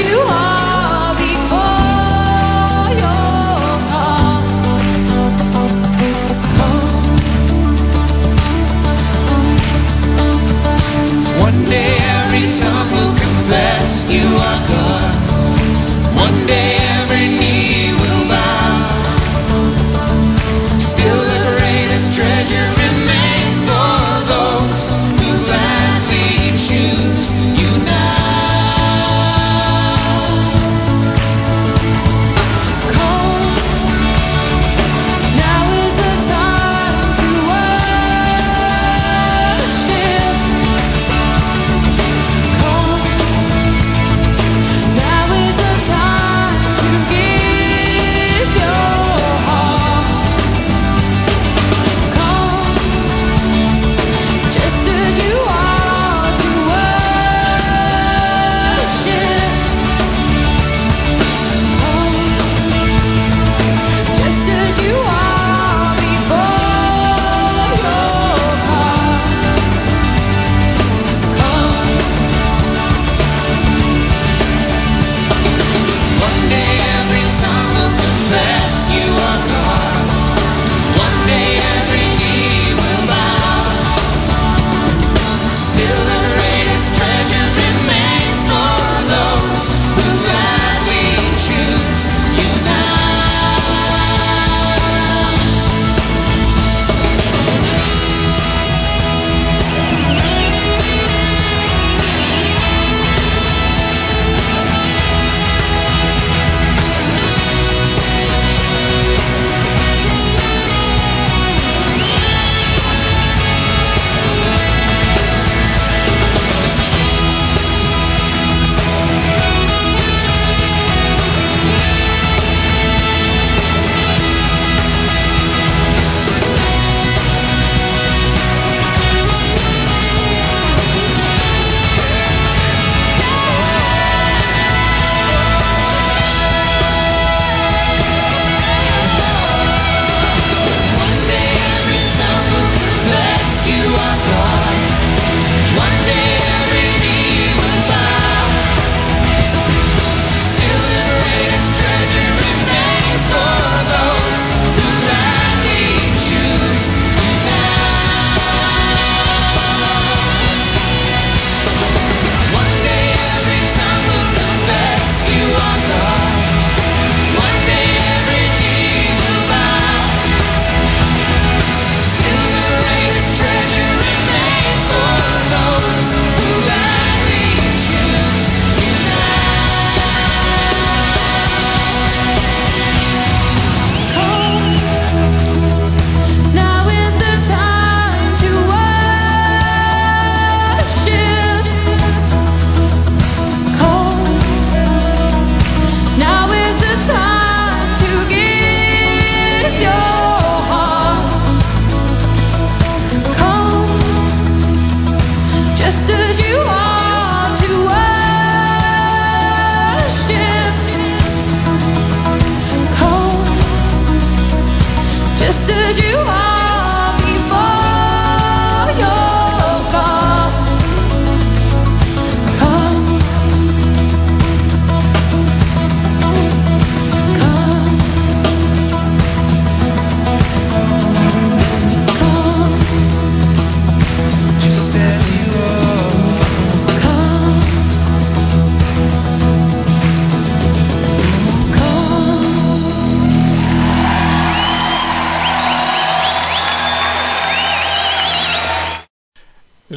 you are.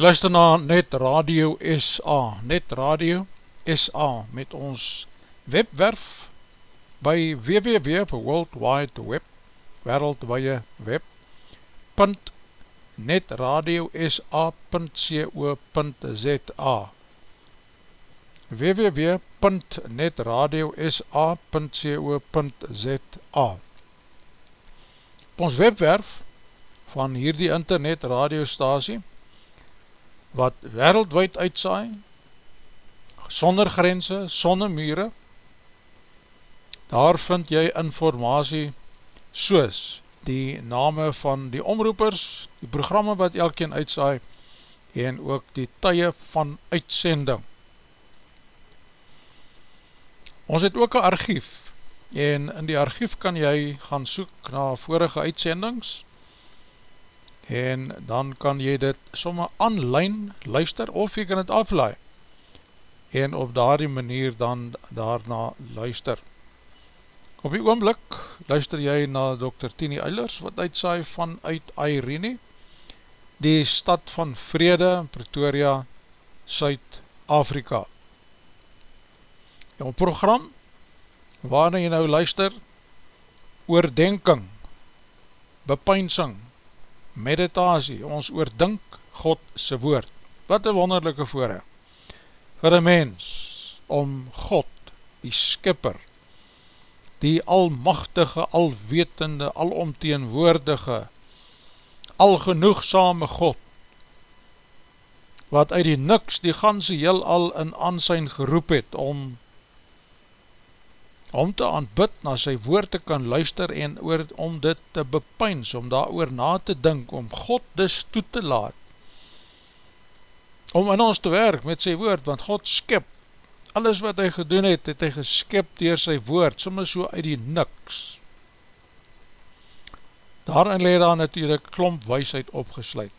Luister na Net Radio SA, Net Radio SA met ons webwerf by www.worldwideweb wereldwye web .netradiosa.co.za www.netradiosa.co.za Op ons webwerf van hierdie internet radiostasie wat wereldwijd uitsaai, sonder grense, sonder mure, daar vind jy informatie soos die name van die omroepers, die programme wat elkeen uitsaai, en ook die tye van uitsending. Ons het ook een archief, en in die archief kan jy gaan soek na vorige uitsendings, en dan kan jy dit somme online luister, of jy kan het aflaai, en op daardie manier dan daarna luister. Op die oomblik luister jy na Dr. Tini Eilers wat uitsaai vanuit Airene, die stad van Vrede Pretoria, Suid-Afrika. Jou program, waarna jy nou luister, oordenking, bepeinsing, meditasie, ons oordink God se woord. Wat een wonderlijke voorrecht vir een mens om God, die skipper, die almachtige, alwetende, alomteenwoordige, algenoegsame God, wat uit die niks die ganse heel al in aansijn geroep het, om om te aanbid, na sy woord te kan luister, en oor, om dit te bepeins, om daar oor na te dink, om God dus toe te laat, om in ons te werk met sy woord, want God skip, alles wat hy gedoen het, het hy geskip dier sy woord, soms so uit die niks. Daarin leid daar natuurlijk klomp weisheid opgesluit,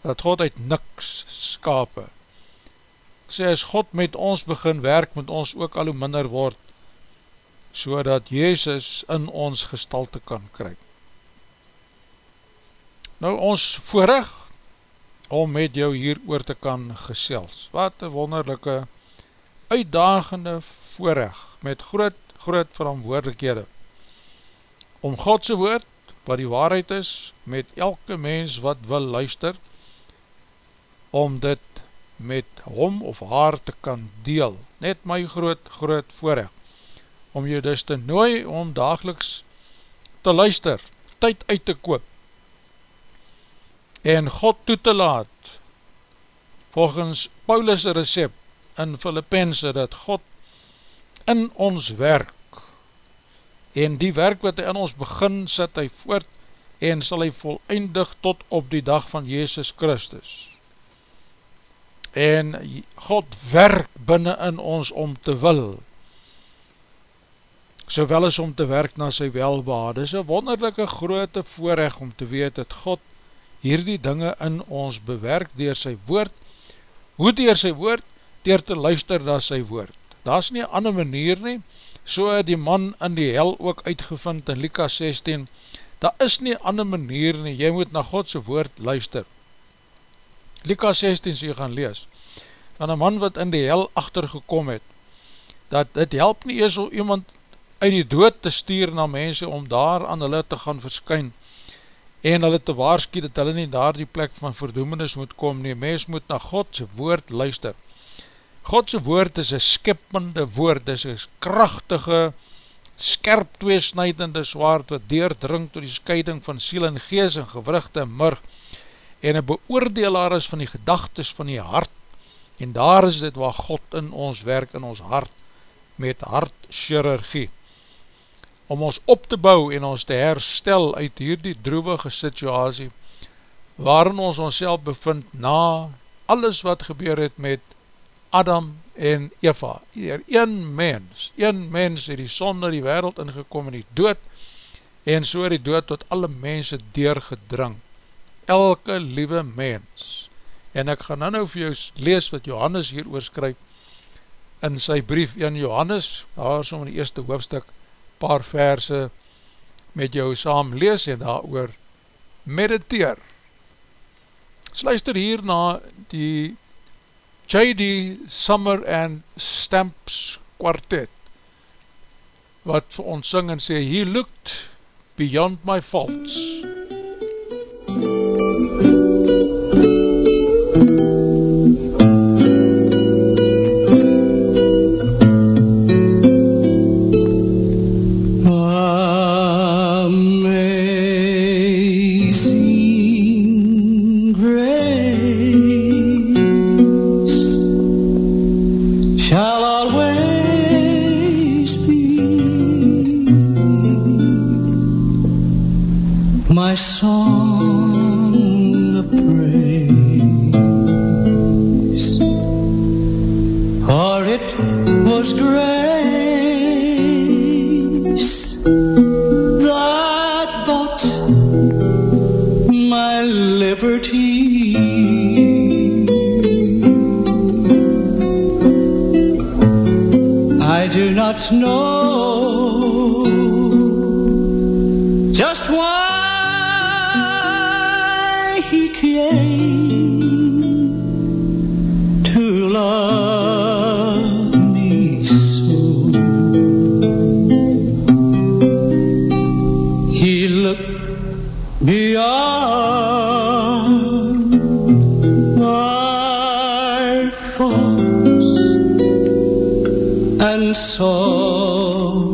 dat God uit niks skape. Ek sê, as God met ons begin werk, moet ons ook al hoe minder word, so dat Jezus in ons gestalte kan kry. Nou ons voorig, om met jou hier oor te kan gesels. Wat een wonderlijke, uitdagende voorrecht, met groot, groot verantwoordelikhede, om Godse woord, wat die waarheid is, met elke mens wat wil luister, om dit met hom of haar te kan deel. Net my groot, groot voorrecht, om jy dus te nooi om dageliks te luister, tyd uit te koop, en God toe te laat, volgens Paulus' recept in Filippense, dat God in ons werk, en die werk wat hy in ons begin, sit hy voort, en sal hy volleindig tot op die dag van Jezus Christus. En God werk binnen in ons om te wil, sowel as om te werk na sy welbaar. Dit is een wonderlijke groote voorrecht om te weet dat God hierdie dinge in ons bewerk dier sy woord, hoe dier sy woord, dier te luister na sy woord. Daar is nie ander manier nie, so het die man in die hel ook uitgevind in Lika 16, daar is nie ander manier nie, jy moet na Godse woord luister. Lika 16 sê jy gaan lees, van een man wat in die hel achtergekom het, dat het help nie ees om iemand uit die dood te stuur na mense om daar aan hulle te gaan verskyn, en hulle te waarski dat hulle nie daar die plek van verdoemenis moet kom nie, mens moet na Godse woord luister. Godse woord is een skippende woord, is een krachtige, skerp tweesnijdende zwaard, wat deurdring door die scheiding van siel en gees en gewrugte en murg, en een beoordelaar is van die gedagtes van die hart, en daar is dit waar God in ons werk, in ons hart, met hartchirurgie om ons op te bou en ons te herstel uit hierdie droevige situasie waarin ons ons bevind na alles wat gebeur het met Adam en Eva. Hier een mens, een mens het die sonde die wereld ingekom in die dood en so die dood tot alle mense deurgedring. Elke liewe mens. En ek gaan nou vir jou lees wat Johannes hier oorskryf in sy brief 1 Johannes, daar is om in die eerste hoofdstuk paar verse met jou saam lees en daar oor mediteer. Sluister hier na die J.D. Summer and Stamps Quartet wat vir ons syng en sê He looked beyond my faults. Amazing snow and saw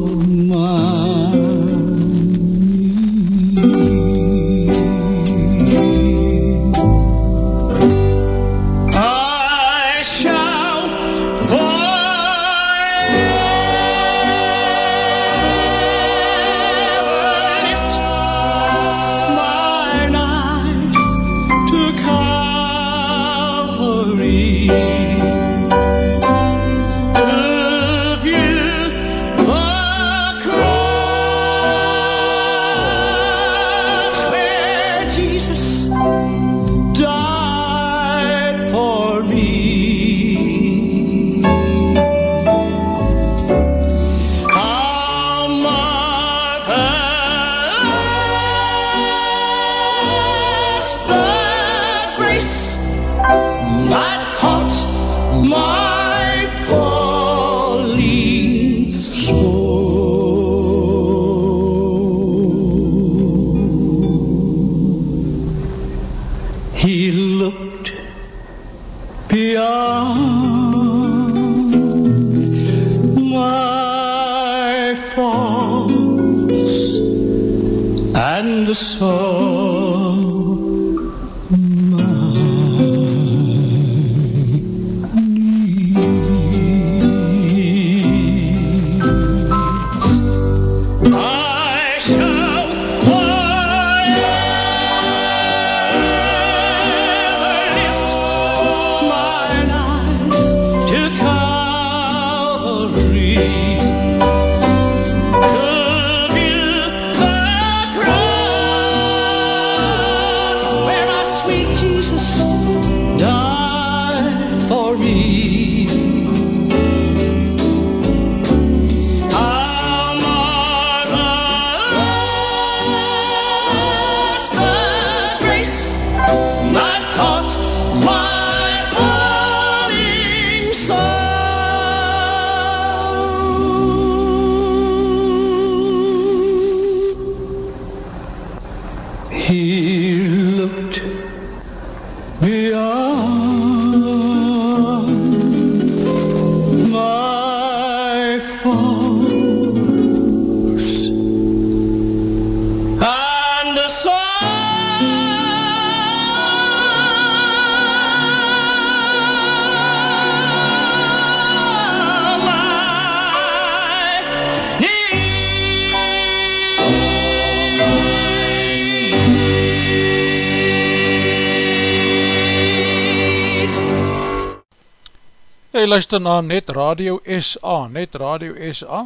Jy luister na Net Radio SA, Net Radio SA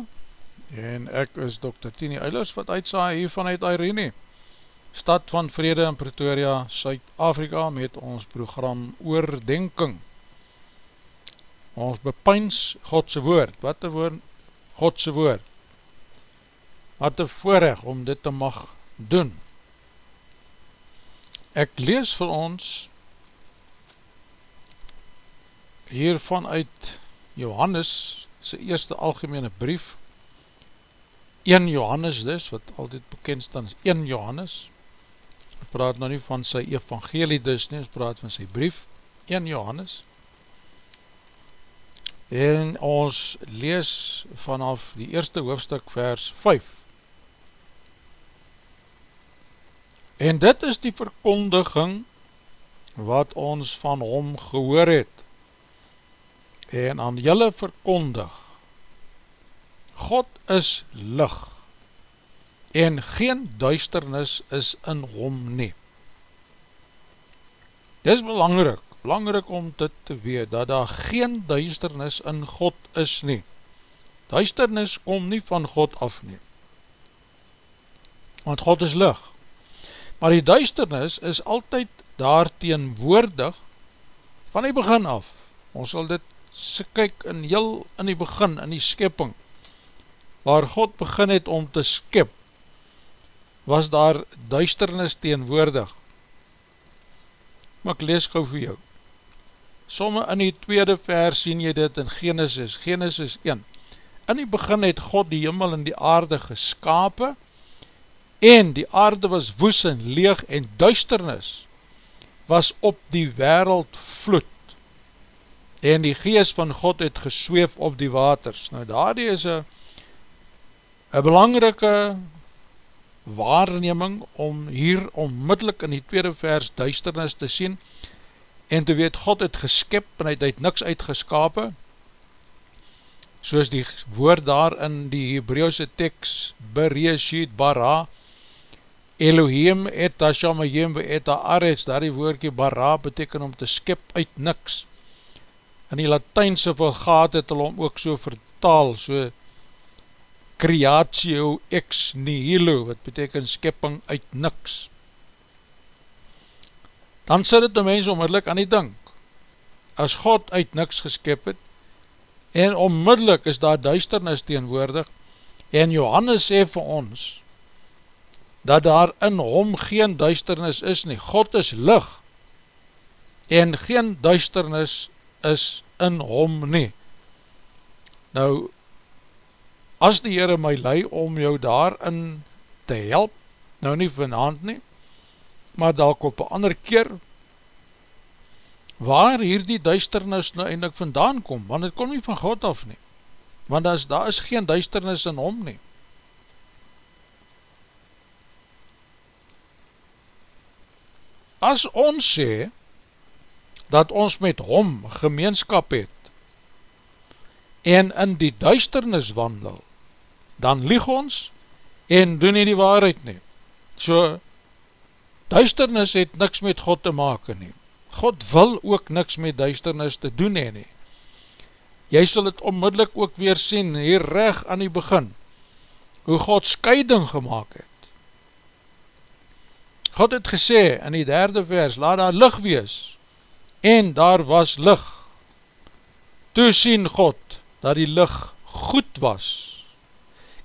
en ek is Dr. Tini Eilers wat uitsaai hier vanuit Irene, stad van Vrede in Pretoria, Suid-Afrika met ons program Oordenking. Ons bepyns Godse woord, wat een woord, Godse woord, wat een voorrecht om dit te mag doen. Ek lees vir ons hiervan uit Johannes sy eerste algemene brief. 1 Johannes dus, wat altyd bekend staan is 1 Johannes. Ons praat nou nie van sy evangelie dus nie, ons praat van sy brief. 1 Johannes. En ons lees vanaf die eerste hoofstuk vers 5 en dit is die verkondiging wat ons van hom gehoor het en aan julle verkondig God is lig en geen duisternis is in hom nie. Dit is belangrik, belangrik om dit te weet, dat daar geen duisternis in God is nie. Duisternis kom nie van God af nie. Want God is lig. Maar die duisternis is altyd daar teenwoordig van die begin af. Ons sal dit se kyk in heel in die begin, in die skepping, waar God begin het om te skip, was daar duisternis teenwoordig. Maar ek lees gauw vir jou. Somme in die tweede vers sien jy dit in Genesis, Genesis 1. In die begin het God die hemel en die aarde geskapen, en die aarde was woes en leeg en duisternis was op die wereld vloed en die geest van God het gesweef op die waters. Nou daar is een een belangrike waarneming om hier onmiddellik in die tweede vers duisternis te sien en te weet God het geskip en hy het niks uitgeskapen soos die woord daar in die Hebreeuwse tekst Bereshit Bara Elohim et Hashamayim et Haaretz, daar die woordkie bara beteken om te skip uit niks. In die Latijnse vergaat het hulle om ook so vertaal, so creatio ex nihilo, wat beteken skipping uit niks. Dan sit het die mens onmiddellik aan die dink, as God uit niks geskip het, en onmiddellik is daar duisternis teenwoordig, en Johannes sê vir ons, dat daar in hom geen duisternis is nie. God is lig en geen duisternis is in hom nie. Nou, as die Heere my lei om jou daarin te help, nou nie vanavond nie, maar dalk op een ander keer, waar hier die duisternis nou eindelijk vandaan kom, want het kom nie van God af nie, want as, daar is geen duisternis in hom nie. As ons sê, dat ons met hom gemeenskap het, en in die duisternis wandel, dan lieg ons, en doen nie die waarheid nie. So, duisternis het niks met God te maken nie. God wil ook niks met duisternis te doen nie. nie. Jy sal het onmiddellik ook weer sien, hier reg aan die begin, hoe God scheiding gemaakt het. God het gesê in die derde vers, laat daar lig wees, en daar was lig. Toe sien God, dat die lig goed was,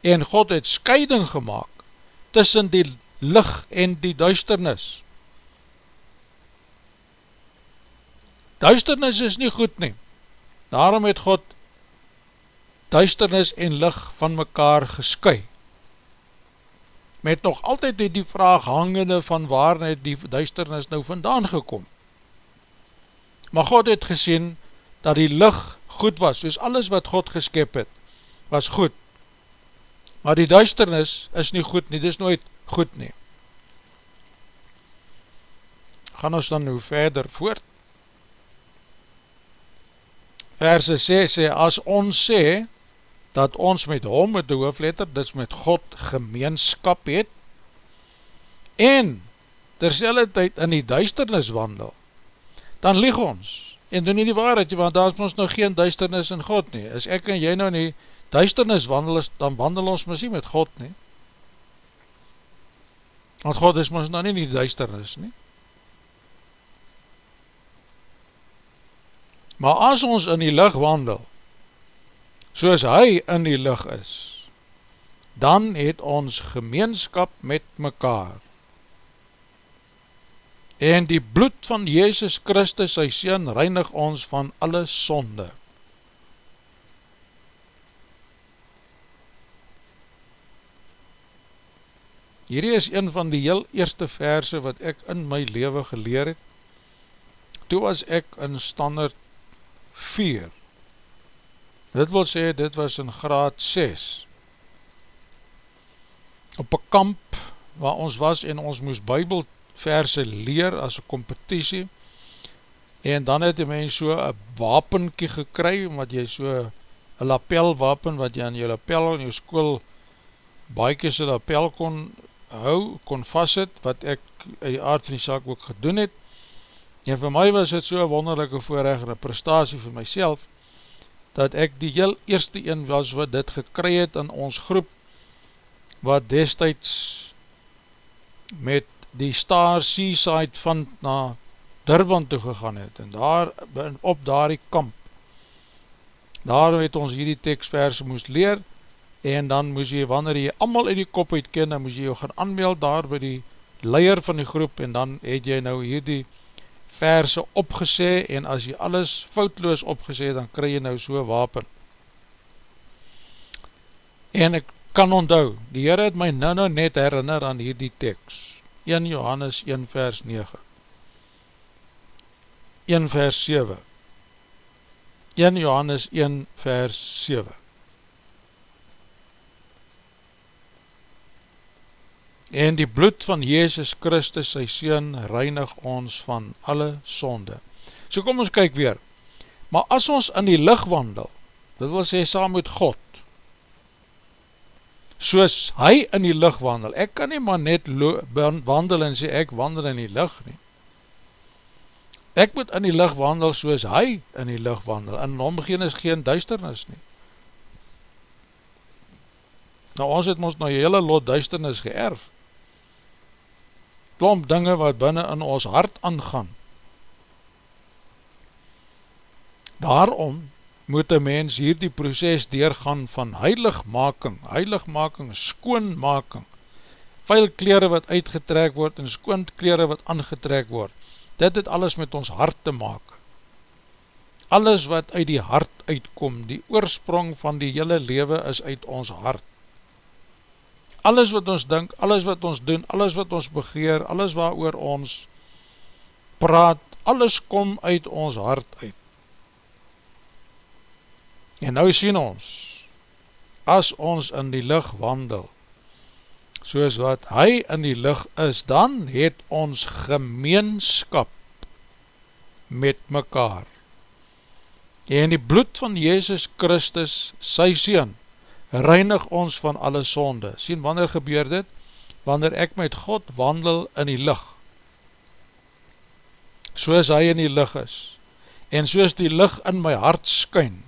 en God het scheiding gemaakt, tussen die lig en die duisternis. Duisternis is nie goed nie, daarom het God duisternis en lig van mekaar geskuid met nog altyd die vraag hangende van waar het die duisternis nou vandaan gekom. Maar God het gesien dat die licht goed was, dus alles wat God geskep het, was goed. Maar die duisternis is nie goed nie, dit is nooit goed nie. Gaan ons dan nou verder voort. Verse 6 sê, as ons sê, dat ons met hom, met die hoofletter, dis met God gemeenskap het, en terselfde tyd in die duisternis wandel, dan lieg ons, en doen nie die waarheid, want daar is ons nou geen duisternis in God nie, as ek en jy nou nie duisternis wandel dan wandel ons misie met God nie, want God is ons nou nie die duisternis nie, maar as ons in die licht wandel, soos hy in die licht is, dan het ons gemeenskap met mekaar. En die bloed van Jezus Christus, sy Seen, reinig ons van alle sonde. Hierdie is een van die heel eerste verse wat ek in my leven geleer het. Toe was ek in standaard 4 Dit wil sê, dit was in graad 6. Op een kamp waar ons was en ons moes bybelverse leer as een competitie en dan het die mens so een wapenkie gekry, wat jy so een lapelwapen wat jy aan jou lapel in jou school baie so lapel kon hou, kon vast het, wat ek in die aard van die saak ook gedoen het. En vir my was het so een wonderlijke voorrecht en een prestatie vir myself, dat ek die heel eerste een was wat dit gekry het in ons groep, wat destijds met die Star Seaside van na Durban toe gegaan het, en daar, op daar die kamp, daar het ons hierdie tekstvers moest leer, en dan moes jy, wanneer jy allemaal uit die kop uitken, dan moes jy jou gaan aanmeld daar by die leier van die groep, en dan het jy nou hier die verse opgesê, en as jy alles foutloos opgesê, dan kry jy nou so wapen. En ek kan onthou, die Heer het my nou nou net herinner aan hierdie tekst, 1 Johannes 1 vers 9, 1 vers 7, 1 Johannes 1 vers 7, en die bloed van Jezus Christus, sy Seen, reinig ons van alle sonde. So kom ons kyk weer, maar as ons in die licht wandel, dit wil sê saam met God, soos hy in die licht wandel, ek kan nie maar net wandel en sê ek wandel in die licht nie, ek moet in die licht wandel soos hy in die licht wandel, en omgeen is geen duisternis nie, nou ons het ons nou hele lot duisternis geërf, klomp dinge wat binnen in ons hart aangaan. Daarom moet een mens hier die proces deurgaan van heiligmaking, heiligmaking, skoonmaking, vuil kleren wat uitgetrek word en skoon kleren wat aangetrek word. Dit het alles met ons hart te maak. Alles wat uit die hart uitkom, die oorsprong van die hele lewe is uit ons hart alles wat ons dink, alles wat ons doen, alles wat ons begeer, alles waar oor ons praat, alles kom uit ons hart uit. En nou sien ons, as ons in die licht wandel, soos wat hy in die licht is, dan het ons gemeenskap met mekaar. En die bloed van Jezus Christus, sy Seen, reinig ons van alle sonde. Sien, wanneer gebeur dit? Wanneer ek met God wandel in die licht, soos hy in die licht is, en soos die licht in my hart skyn,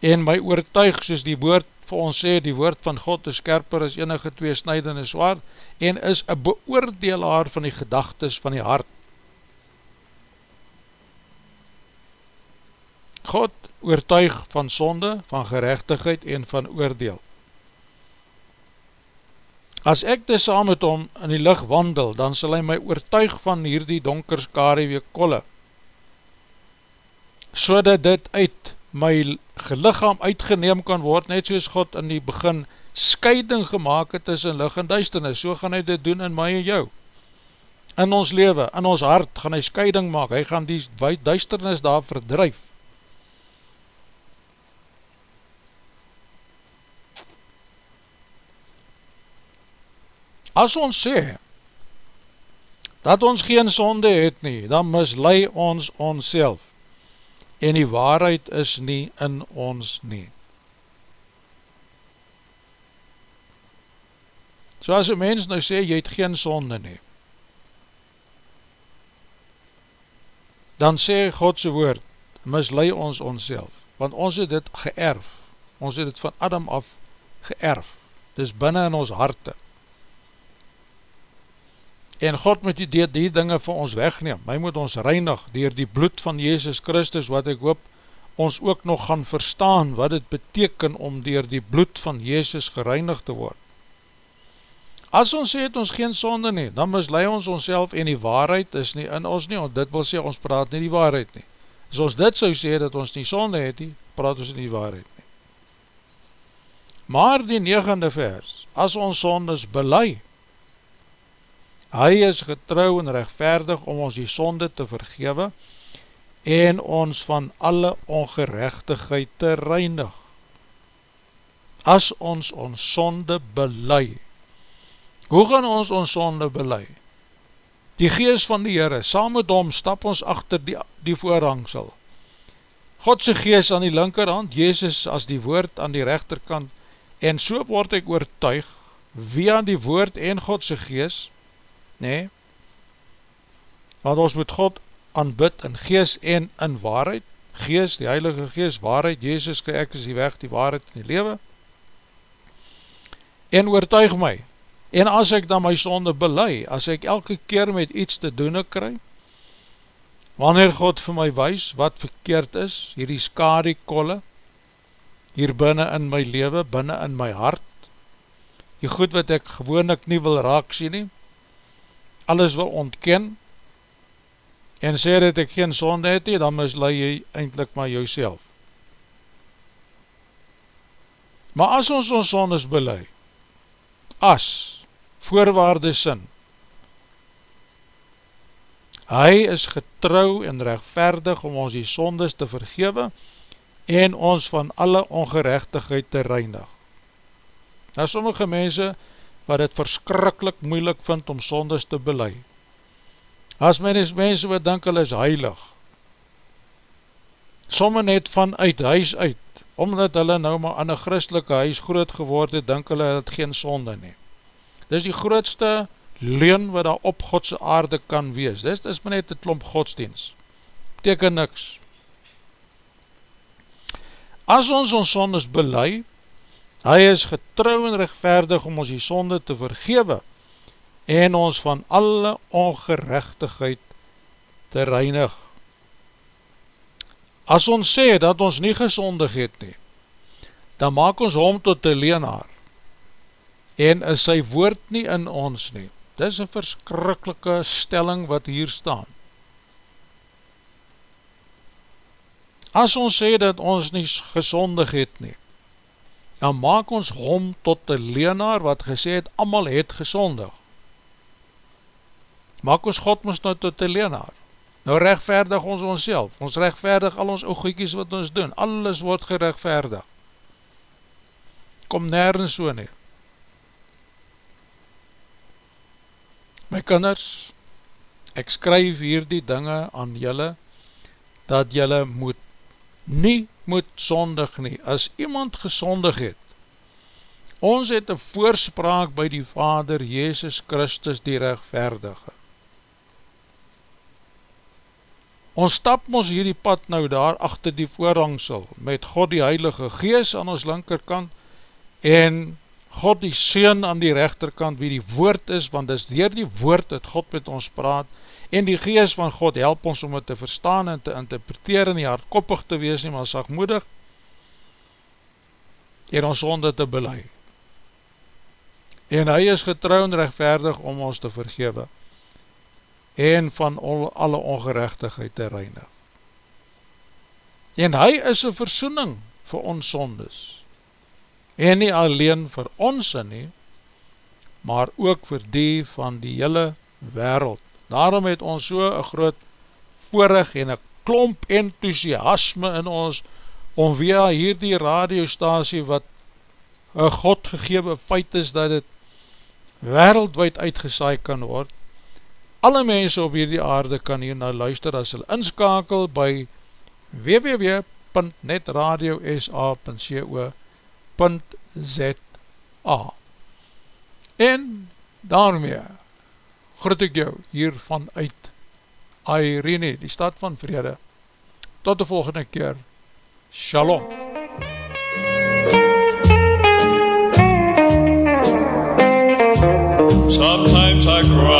en my oortuig, soos die woord vir ons sê, die woord van God is skerper as enige twee snijdende zwaar, en is een beoordelaar van die gedagtes van die hart. God oortuig van sonde, van gerechtigheid en van oordeel. As ek dus saam met hom in die licht wandel, dan sal hy my oortuig van hierdie donker skarewe kolle, so dat dit uit my gelichaam uitgeneem kan word, net soos God in die begin scheiding gemaakt het tussen licht en duisternis, so gaan hy dit doen in my en jou. In ons leven, in ons hart, gaan hy scheiding maak, hy gaan die duisternis daar verdrijf, As ons sê, dat ons geen sonde het nie, dan mislei ons ons self, en die waarheid is nie in ons nie. So as een mens nou sê, jy het geen sonde nie, dan sê Godse woord, mislei ons ons want ons het dit geërf, ons het dit van Adam af geërf, dis binnen in ons harte, en God moet die, die dinge van ons wegneem, hy moet ons reinig dier die bloed van Jezus Christus, wat ek hoop ons ook nog gaan verstaan, wat het beteken om dier die bloed van Jezus gereinig te word. As ons sê het ons geen sonde nie, dan mislei ons ons en die waarheid is nie in ons nie, want dit wil sê ons praat nie die waarheid nie. As ons dit sou sê dat ons nie sonde het nie, praat ons nie die waarheid nie. Maar die negende vers, as ons sondes belei, Hy is getrouw en rechtvaardig om ons die sonde te vergewe en ons van alle ongerechtigheid te reinig. As ons ons sonde belei, hoe gaan ons ons sonde belei? Die geest van die Heere, saam met hom stap ons achter die, die voorhangsel. Godse geest aan die linkerhand, Jezus as die woord aan die rechterkant, en so word ek oortuig, via die woord en Godse geest, nee, want ons moet God aanbid in gees en in waarheid, gees, die heilige gees, waarheid, Jezus, ek is die weg, die waarheid in die lewe, en oortuig my, en as ek dan my sonde belei, as ek elke keer met iets te doen kry, wanneer God vir my wees, wat verkeerd is, hierdie skadie kolle, hier binnen in my leven, binnen in my hart, die goed wat ek gewoon ek nie wil raak sien nie, alles wil ontken, en sê dat ek geen sonde het nie, dan mislui jy eindelijk maar jouself. Maar as ons ons sondes belui, as, voorwaarde sin, hy is getrou en rechtverdig om ons die sondes te vergewe, en ons van alle ongerechtigheid te reinig. Is sommige mense wat het verskrikkelijk moeilik vind om sondes te belei. As men is mense wat denk hulle is heilig, somme net vanuit huis uit, omdat hulle nou maar aan een christelike huis groot geword het, denk hulle het geen sonde nie. Dis die grootste leun wat daar op Godse aarde kan wees. Dis is maar net een klomp godsdienst. Teken niks. As ons ons sondes belei, hy is getrouw en rechtverdig om ons die sonde te vergewe en ons van alle ongerechtigheid te reinig. As ons sê dat ons nie gesondig het nie, dan maak ons hom tot die leenaar en is sy woord nie in ons nie. Dit is een verskrikkelike stelling wat hier staan. As ons sê dat ons nie gesondig het nie, dan maak ons hom tot die leenaar wat gesê het, amal het gesondig. Maak ons God ons nou tot die leenaar. Nou rechtverdig ons ons self, ons rechtverdig al ons oogiekies wat ons doen, alles word gerechtverdig. Kom nergens so nie. My kinders, ek skryf hier die dinge aan julle, dat julle moet nie moet sondig nie, as iemand gesondig het, ons het een voorspraak by die Vader Jezus Christus die rechtverdige. Ons stap ons hierdie pad nou daar achter die voorhangsel, met God die Heilige Gees aan ons linkerkant, en God die Seun aan die rechterkant, wie die woord is, want dis dier die woord dat God met ons praat, en die gees van God help ons om het te verstaan en te interpreteer en nie hardkoppig te wees nie, maar sagmoedig en ons sonde te belei. En hy is getrouw en rechtverdig om ons te vergewe en van alle ongerechtigheid te reinig. En hy is een versoening vir ons sondes en nie alleen vir ons nie, maar ook vir die van die hele wereld Daarom het ons so een groot voorig en een klomp enthousiasme in ons om via hierdie radiostasie wat een God gegewe feit is dat het wereldwijd uitgesaai kan word. Alle mense op hierdie aarde kan hier na luister as hulle inskakel by www.netradiosa.co.za En daarmee groet ek jou hier vanuit Airene, die stad van vrede. Tot die volgende keer. Shalom. Sometimes I cry